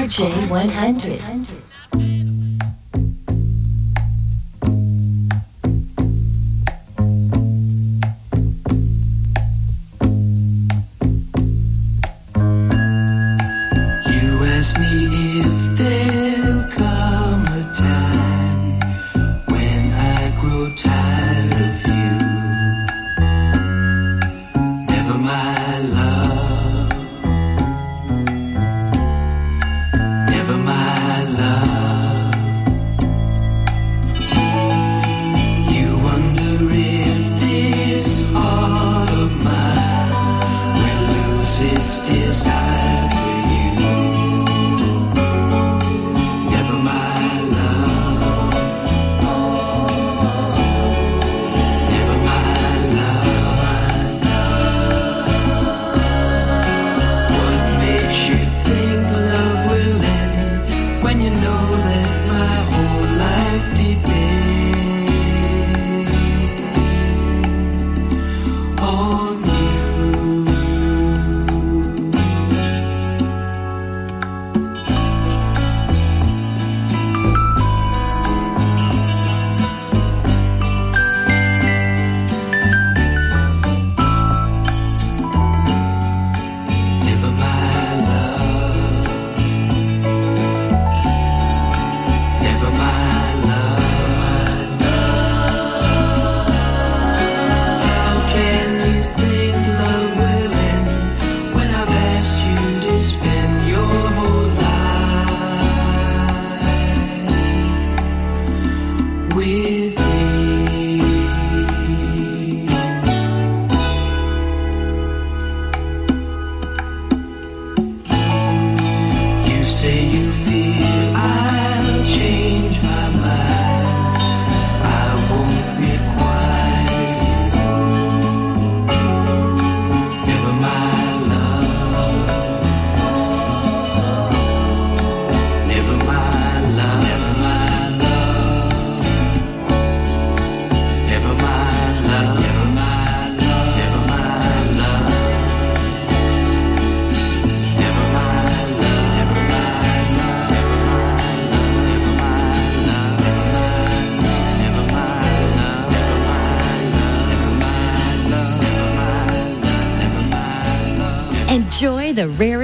RJ100.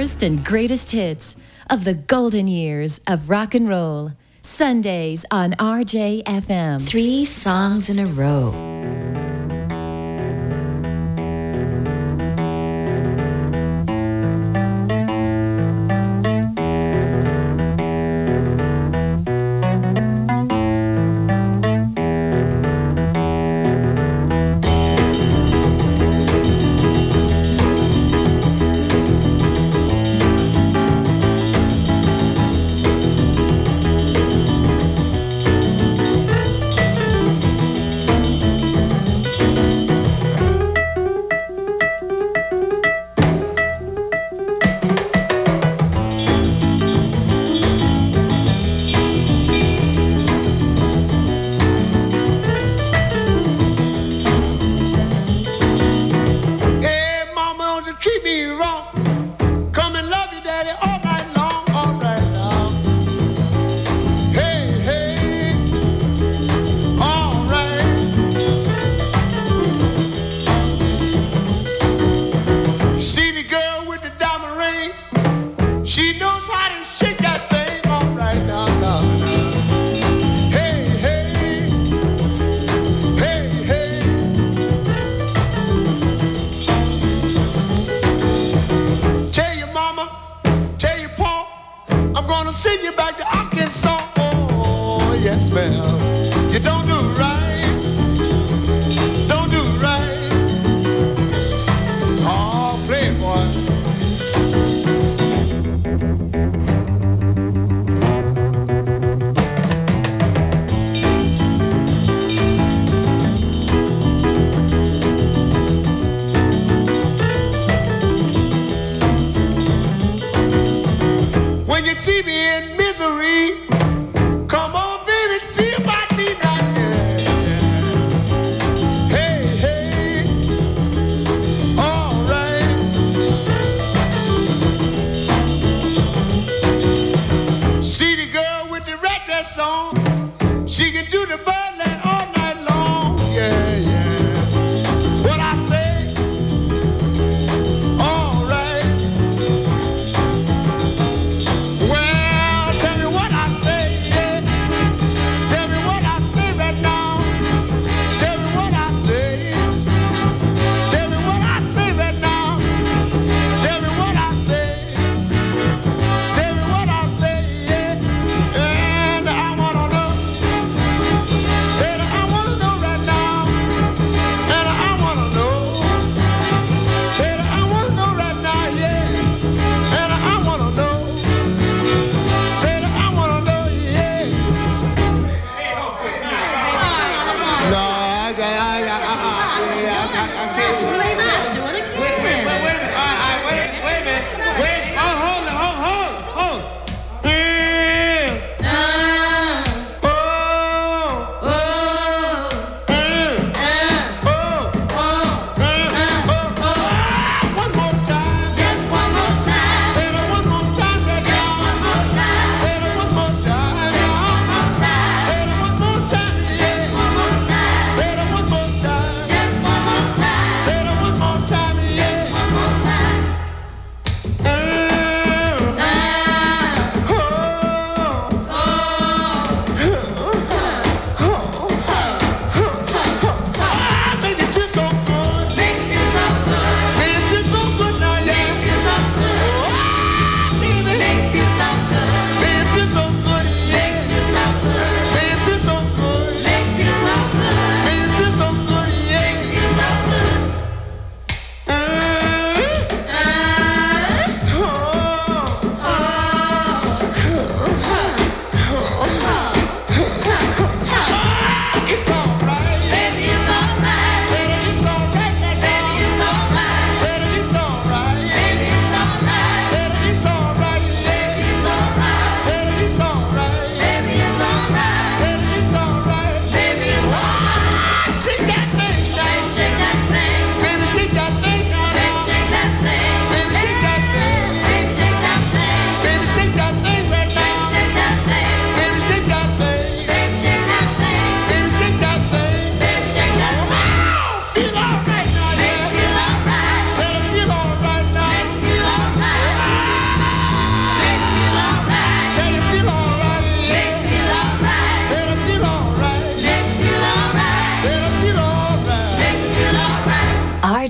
And greatest hits of the golden years of rock and roll. Sundays on RJFM. Three songs in a row.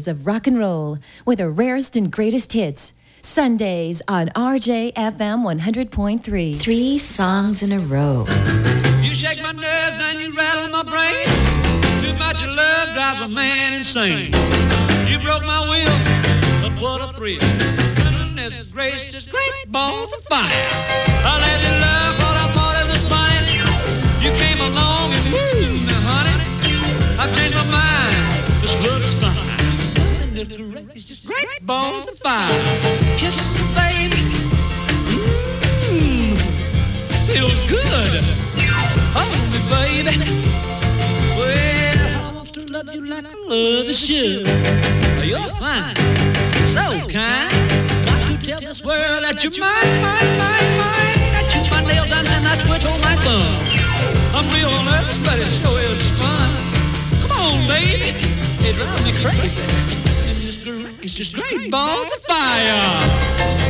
golden years of rock and roll with the rarest and greatest hits. Sundays on RJFM 100.3. Three songs in a row. You shake my nerves and you rattle my brain. Too much love drives a man insane. You broke my will, but what a thrill. Goodness gracious, great balls of fire. I let you love it's just great bones of fire. Kisses, baby. Mmm, feels good. Hold me, baby. Well, I want to love you like I love you should. You're fine, so kind. Got to tell this world that you're mine, mine, mine, mine. I chew oh my nails and then I twiddle my thumb. I'm real nervous, but it sure is fun. Come on, baby. It drives me crazy. It's just great balls of fire.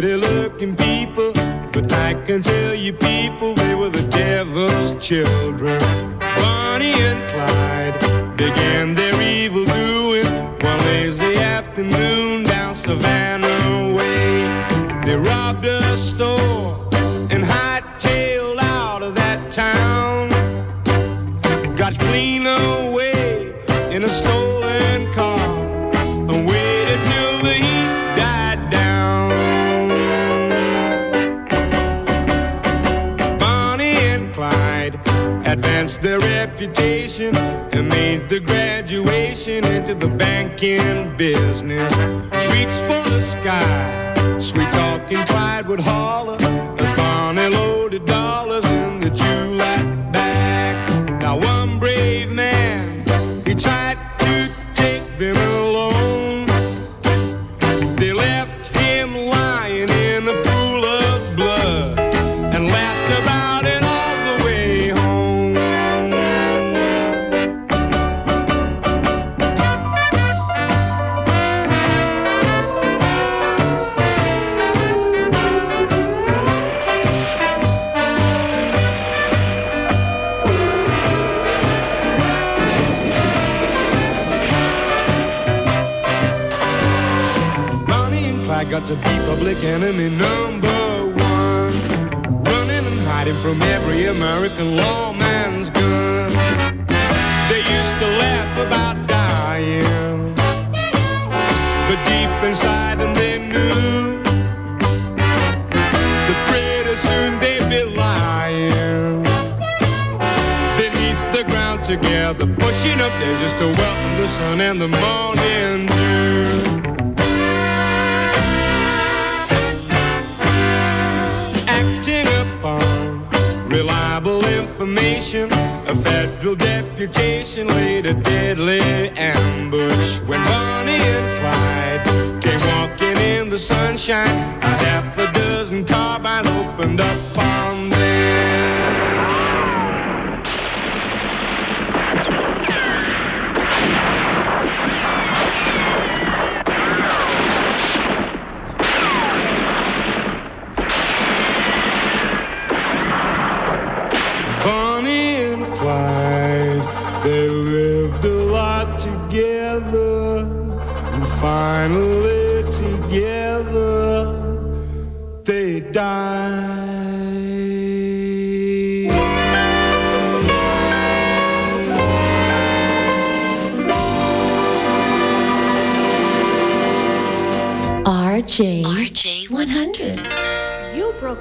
pretty looking people, but I can tell you people, they were the devil's children. Bonnie and Clyde began their evil doing one lazy afternoon down Savannah Way. They robbed a store risked their reputation and made the graduation into the banking business. Reached for the sky, sweet talking Clyde would holler as Bonnie loaded dollars. A half a dozen carbines opened up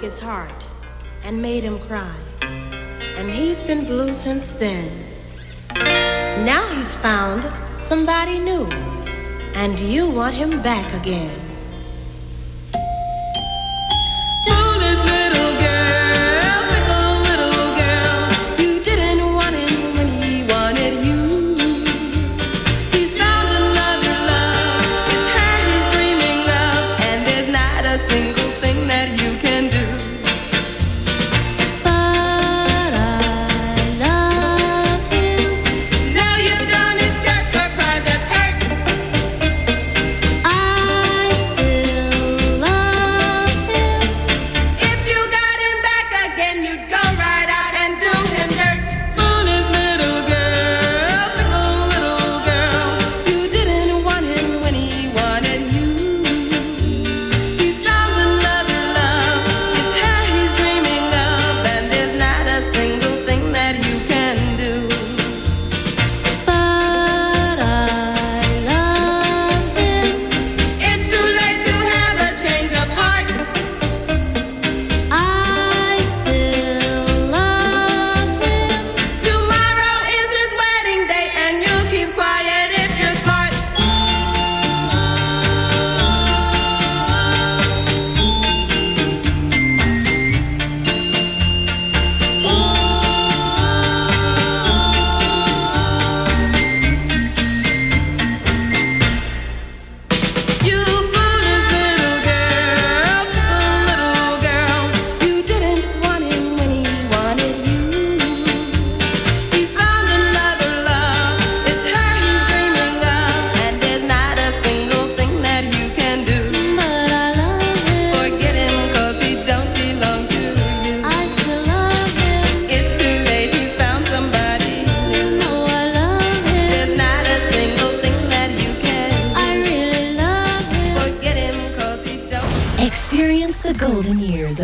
his heart and made him cry. And he's been blue since then. Now he's found somebody new, and you want him back again.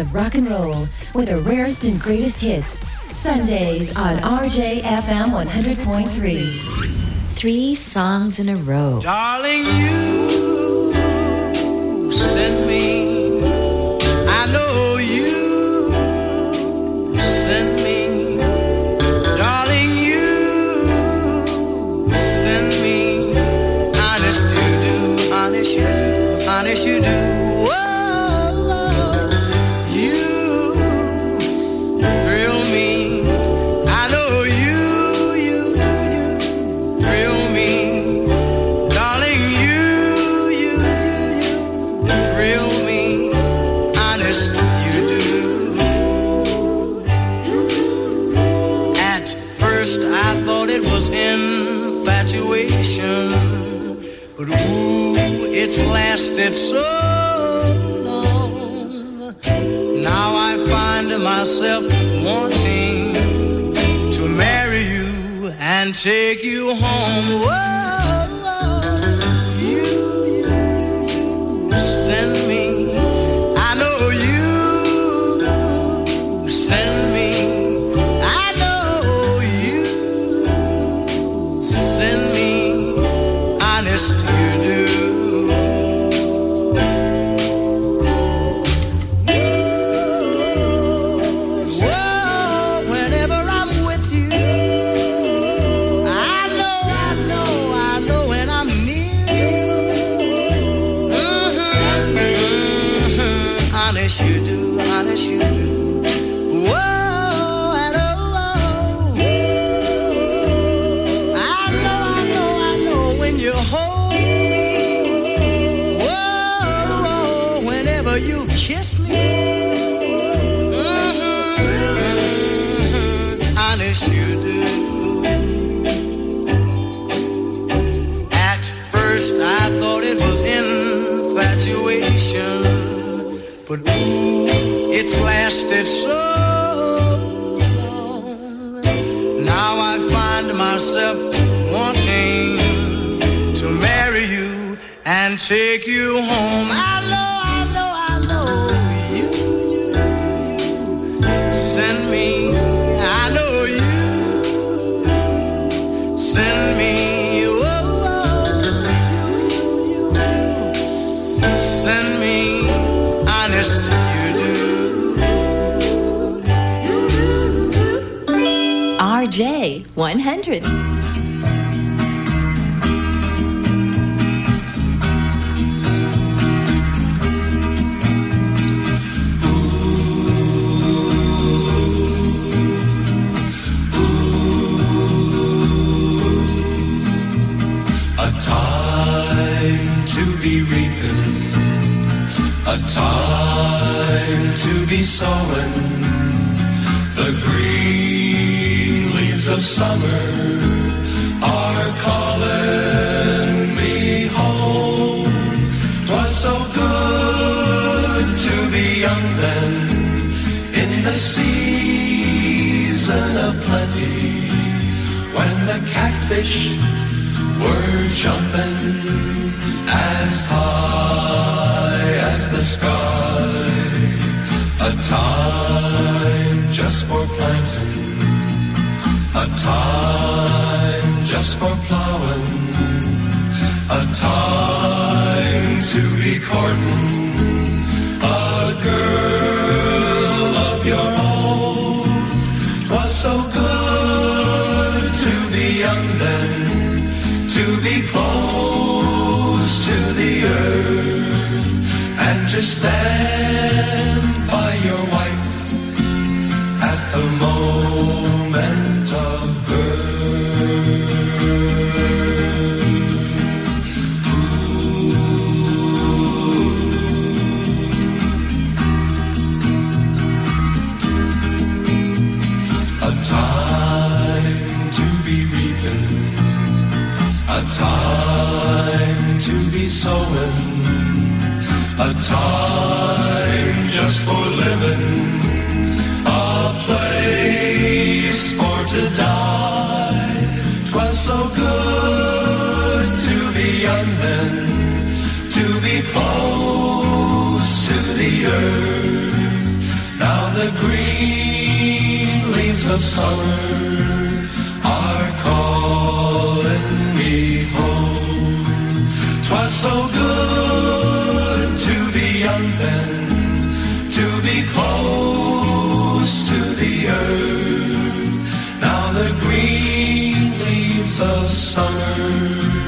of rock and roll with the rarest and greatest hits. Sundays on RJFM 100.3. Three songs in a row. Darling, you sent me. I know you me. Darling, you me. Honest you do, honest you do, honest you do. and take you home. Whoa. kissing me, honest you do. RJ 100. understand. Of summer are calling me home. Twas so good to be young then, to be close to the earth. Now the green leaves of summer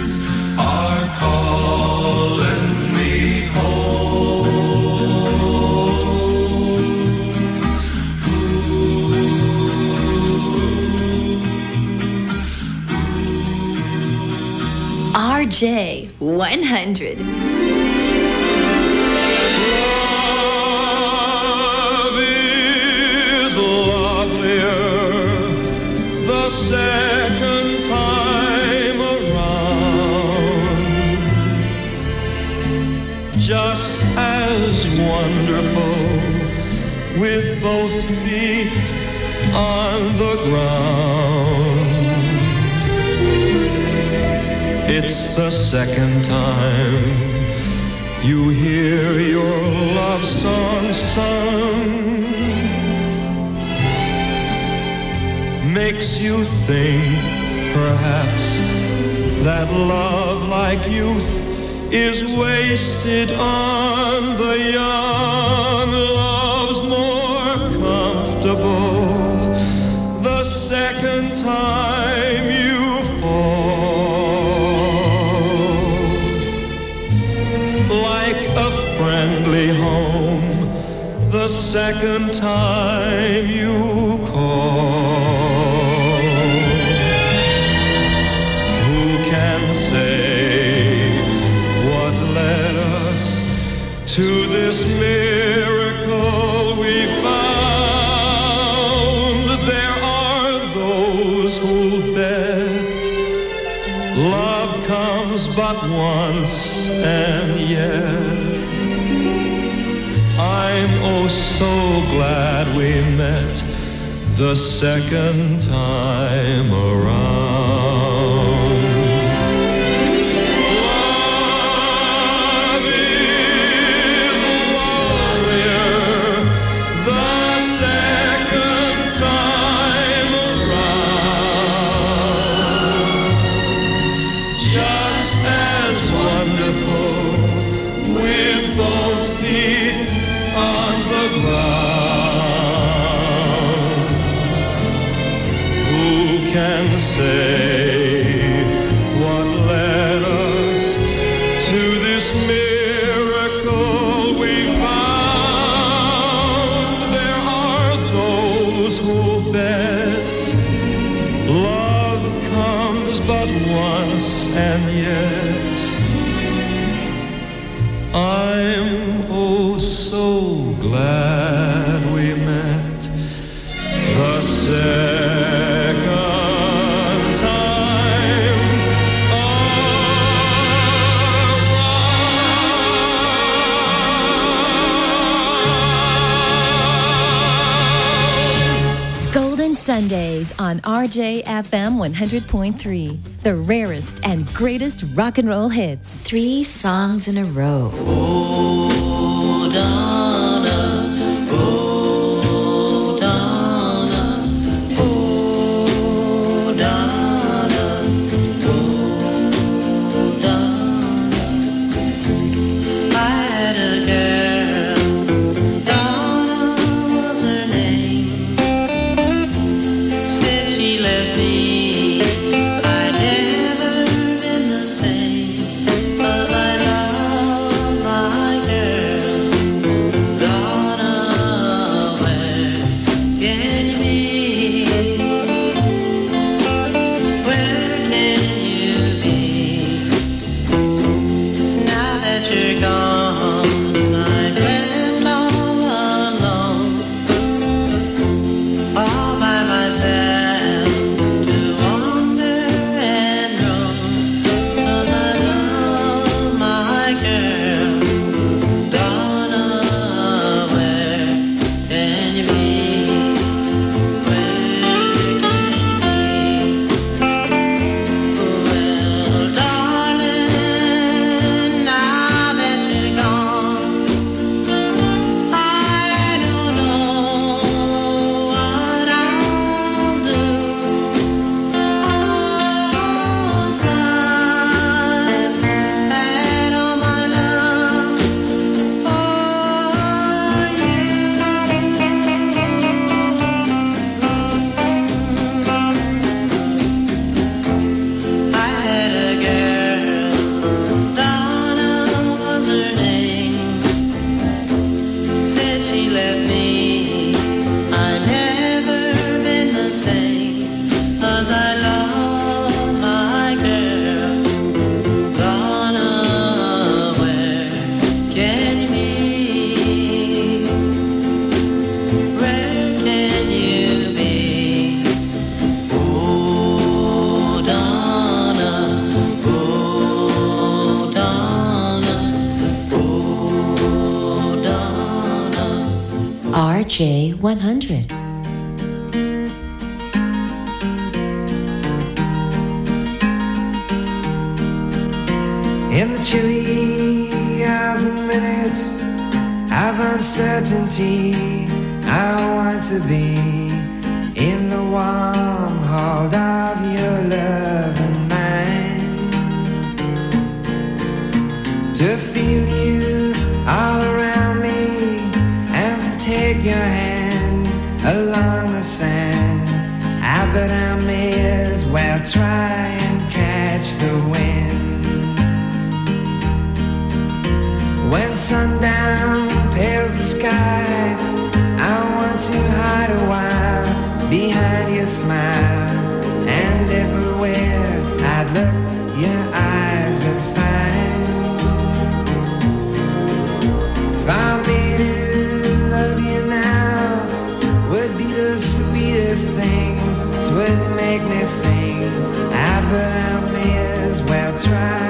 RJ100. Love is lovelier the second time around. Just as wonderful with both feet on the ground. It's the second time you hear your love song sung. Makes you think, perhaps, that love like youth is wasted on the young. The second time you call. Who can say what led us to this miracle we found? There are those who'll bet love comes but once, and yet I'm oh so glad we met the second time around. I'm oh so glad Sundays on RJFM 100.3. The rarest and greatest rock and roll hits. Three songs in a row. RJ100. In the chilly hours and minutes of uncertainty, I want to be in the warm hold of your love and mine. To feel you your hand along the sand. I bet I may as well try and catch the wind. When sundown pales the sky, I want to hide a while behind your smile. And everywhere I'd look, your make me sing. I but may as well try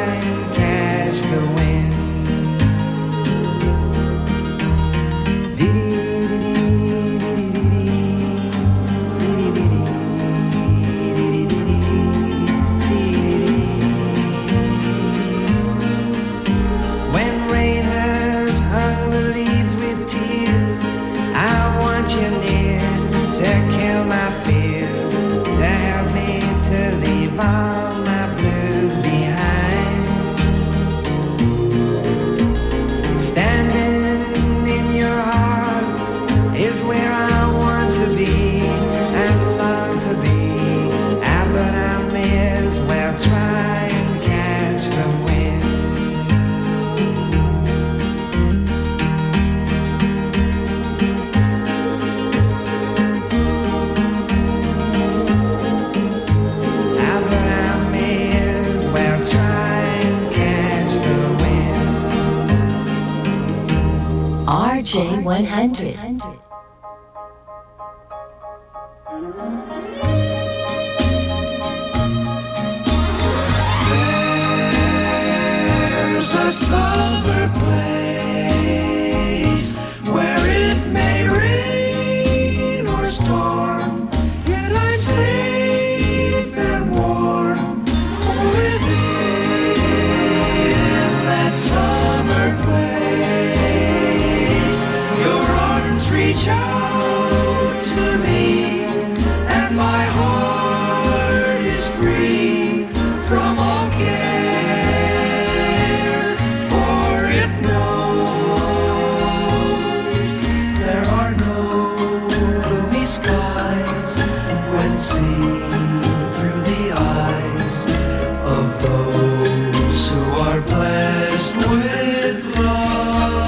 blessed with love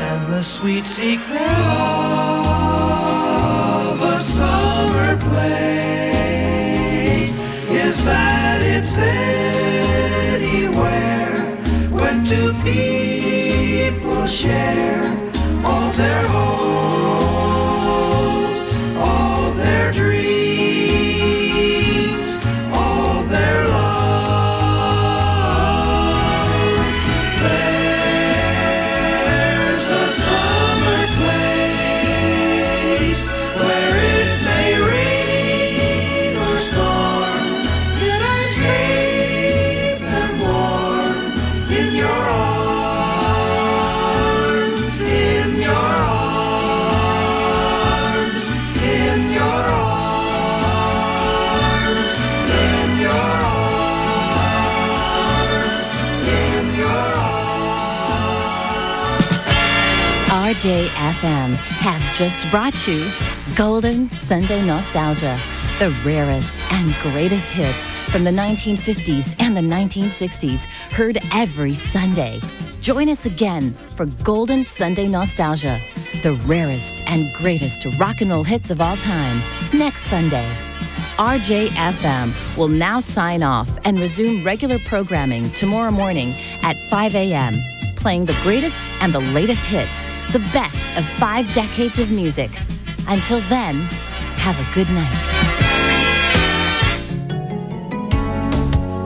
and the sweet secret of a summer place is that it's anywhere when two people share all their hopes, RJFM has just brought you Golden Sunday Nostalgia, the rarest and greatest hits from the 1950s and the 1960s, heard every Sunday. Join us again for Golden Sunday Nostalgia, the rarest and greatest rock and roll hits of all time, next Sunday. RJFM will now sign off and resume regular programming tomorrow morning at 5 a.m., playing the greatest and the latest hits, the best of five decades of music. Until then, have a good night.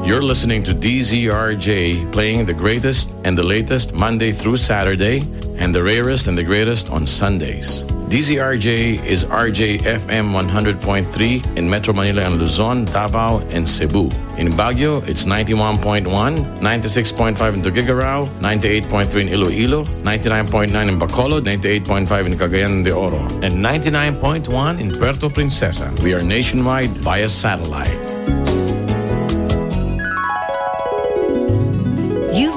You're listening to DZRJ playing the greatest and the latest Monday through Saturday and the rarest and the greatest on Sundays. DZRJ is RJFM 100.3 in Metro Manila and Luzon, Davao, and Cebu. In Baguio, it's 91.1, 96.5 in Tuguegarao, 98.3 in Iloilo, 99.9 in Bacolod, 98.5 in Cagayan de Oro, and 99.1 in Puerto Princesa. We are nationwide via satellite.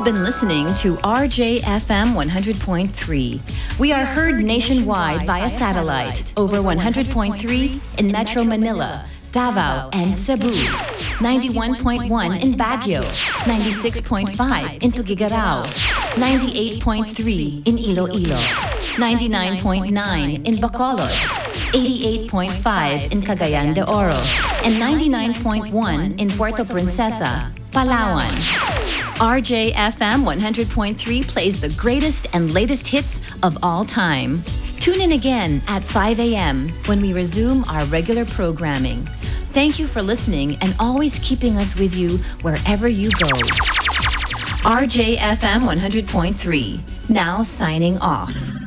You've been listening to RJFM 100.3. We are heard nationwide via satellite over 100.3 in Metro Manila, Davao, and Cebu. 91.1 in Baguio, 96.5 in Tuguegarao, 98.3 in Iloilo, 99.9 in Bacolod, 88.5 in Cagayan de Oro, and 99.1 in Puerto Princesa, Palawan. RJFM 100.3 plays the greatest and latest hits of all time. Tune in again at 5 a.m. when we resume our regular programming. Thank you for listening and always keeping us with you wherever you go. RJFM 100.3, now signing off.